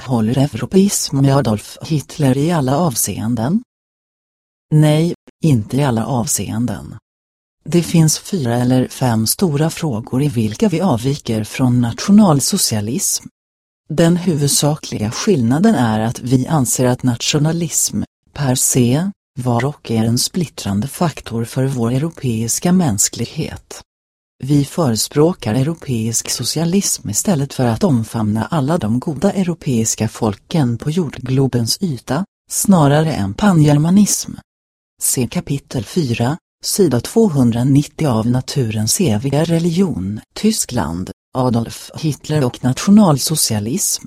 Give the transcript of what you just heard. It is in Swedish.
Håller europeism med Adolf Hitler i alla avseenden? Nej, inte i alla avseenden. Det finns fyra eller fem stora frågor i vilka vi avviker från nationalsocialism. Den huvudsakliga skillnaden är att vi anser att nationalism, per se, var och är en splittrande faktor för vår europeiska mänsklighet. Vi förespråkar europeisk socialism istället för att omfamna alla de goda europeiska folken på jordglobens yta, snarare än pangermanism. Se kapitel 4, sida 290 av Naturens eviga religion, Tyskland, Adolf Hitler och nationalsocialism.